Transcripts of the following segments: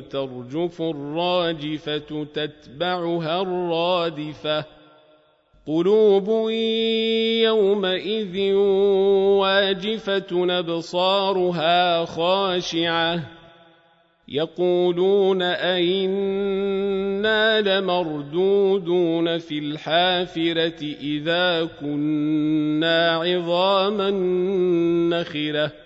ترجف الراجفة تتبعها الرادفة. قلوب يومئذ واجفة أبصارها خاشعة. يقولون أئنا لمردودون في الحافرة إذا كنا عظاما نخرة.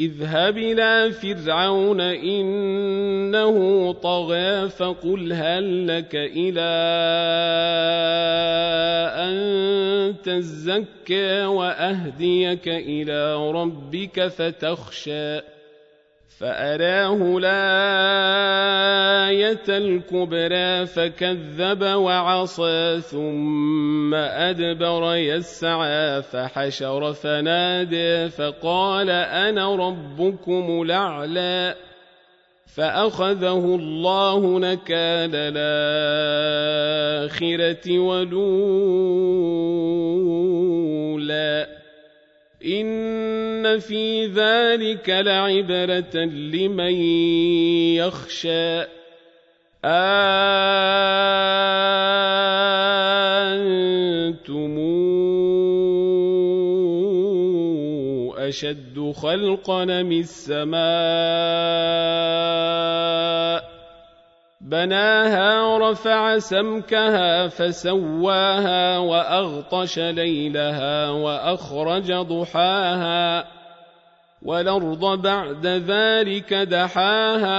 اذهب إلى فرعون إنه طغى فقل هل لك إلى أن تزكى وأهديك إلى ربك فتخشى فأراه الآية الكبرى فكذب وعصى ثم أدبر يسعى فحشر فنادى فقال أنا ربكم الأعلى فأخذه الله نكال الآخرة ولولا إن في ذلك لعبرة لمن يخشى أنتم أشد خلقا من السماء. بناها رفع سمكها فسواها وأغطش ليلها وأخرج ضحاها والأرض بعد ذلك دحاها.